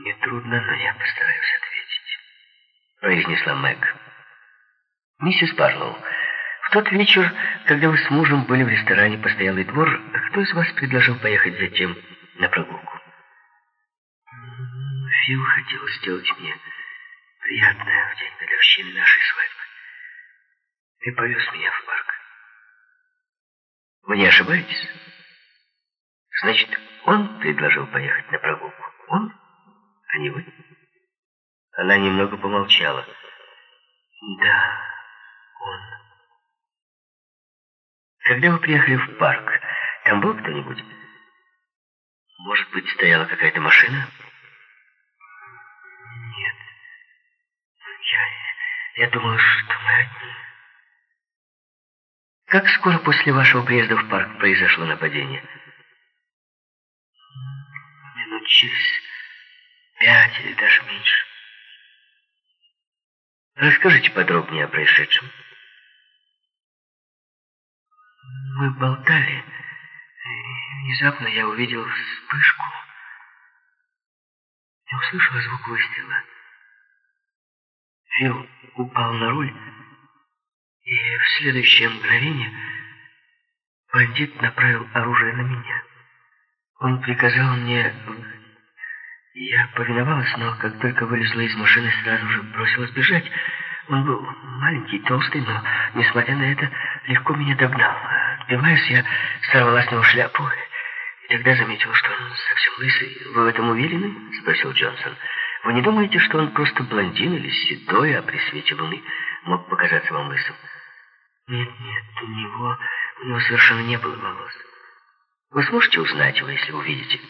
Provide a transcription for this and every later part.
Мне трудно, но я постараюсь ответить, произнесла Мэг. Миссис Барлоу, в тот вечер, когда вы с мужем были в ресторане «Постоялый двор», кто из вас предложил поехать затем на прогулку? Фил хотел сделать мне приятное в день годовщины нашей свадьбы и повез меня в парк. Вы не ошибаетесь? Значит, он предложил поехать на прогулку. Он, а не вы? Она немного помолчала. Да, он. Когда вы приехали в парк, там был кто-нибудь? Может быть, стояла какая-то машина? Нет. Я, я думала, что мы одни. Как скоро после вашего приезда в парк произошло нападение? Минут через пять или даже меньше. Расскажите подробнее о происшедшем. Мы болтали, внезапно я увидел вспышку. Я услышал звук выстрела. Фил упал на руль, и в следующее мгновение бандит направил оружие на меня. Он приказал мне... Я повиновалась, но как только вылезла из машины, сразу же бросилась бежать. Он был маленький, толстый, но, несмотря на это, легко меня догнал. Отбиваясь, я сорвала с него шляпу, и тогда заметила, что он совсем лысый. «Вы в этом уверены?» — спросил Джонсон. «Вы не думаете, что он просто блондин или седой, а при свете луны мог показаться вам лысым?» «Нет, нет, у него, у него совершенно не было волос. Вы сможете узнать его, если увидите?»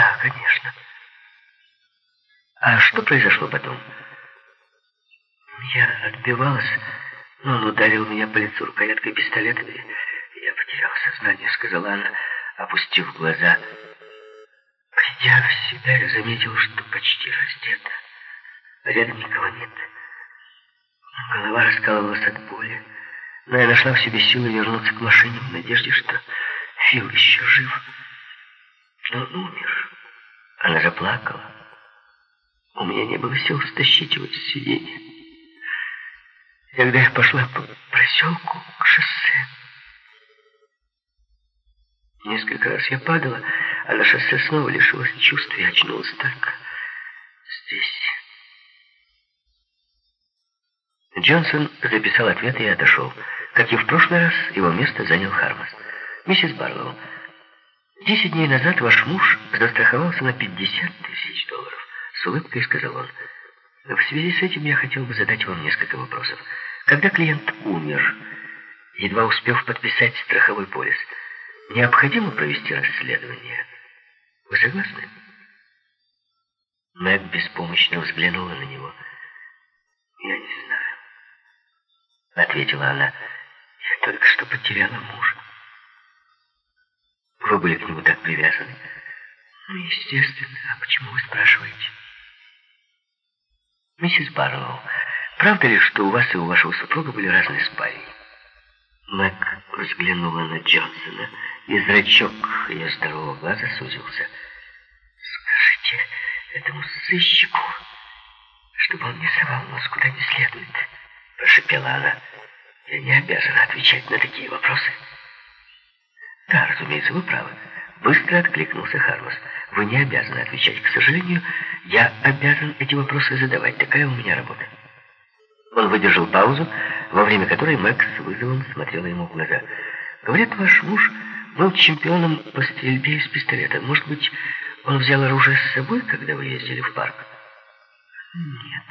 «Да, конечно». «А что произошло потом?» Я отбивалась, но он ударил меня по лицу рукояткой пистолета, и я потерял сознание, сказала она, опустив глаза. Придя в себя, я заметил, что почти раздета. Рядом никого нет. Голова раскалывалась от боли, но я нашла в себе силы вернуться к машине в надежде, что Фил еще жив. Он умер. Она заплакала. У меня не было сил стащить его с сиденья. Когда я пошла по проселку к шоссе, несколько раз я падала, а на шоссе снова лишилась чувств и очнулась только здесь. Джонсон записал ответ и отошел. Как и в прошлый раз, его место занял Хармас. «Миссис Барлоу, десять дней назад ваш муж застраховался на 50 тысяч долларов», — с улыбкой сказал он. В связи с этим я хотел бы задать вам несколько вопросов. Когда клиент умер, едва успев подписать страховой полис, необходимо провести расследование. Вы согласны? Мэг беспомощно взглянула на него. «Я не знаю», — ответила она. «Я только что потеряла мужа». «Вы были к нему так привязаны?» «Ну, естественно. А почему вы спрашиваете?» «Миссис Барлоу, правда ли, что у вас и у вашего супруга были разные спальни?» Мэг взглянула на Джонсона, и зрачок ее здорового глаза сузился. «Скажите этому сыщику, чтобы он не совал нос куда не следует», — прошепела она. «Я не обязана отвечать на такие вопросы». «Да, разумеется, вы правы». Быстро откликнулся Хармас. «Вы не обязаны отвечать. К сожалению, я обязан эти вопросы задавать. Такая у меня работа». Он выдержал паузу, во время которой Мэг с вызовом смотрела ему в глаза. «Говорят, ваш муж был чемпионом по стрельбе из пистолета. Может быть, он взял оружие с собой, когда вы ездили в парк?» «Нет».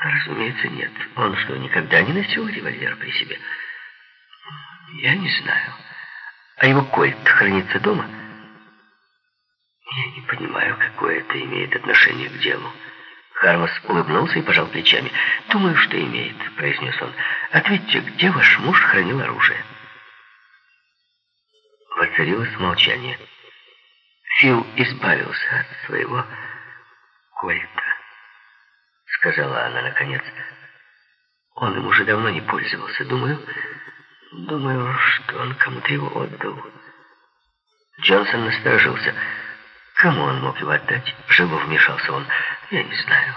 «Разумеется, нет. Он что, никогда не носил револьвер при себе?» «Я не знаю». А его кольт хранится дома? Я не понимаю, какое это имеет отношение к делу. Хармас улыбнулся и пожал плечами. «Думаю, что имеет», — произнес он. «Ответьте, где ваш муж хранил оружие?» Воцарилось молчание. Фил избавился от своего кольта, сказала она наконец. Он им уже давно не пользовался. Думаю, Думаю, что он кому-то его отдал. Джонсон насторожился. Кому он мог его отдать? Живо вмешался он. Я не знаю.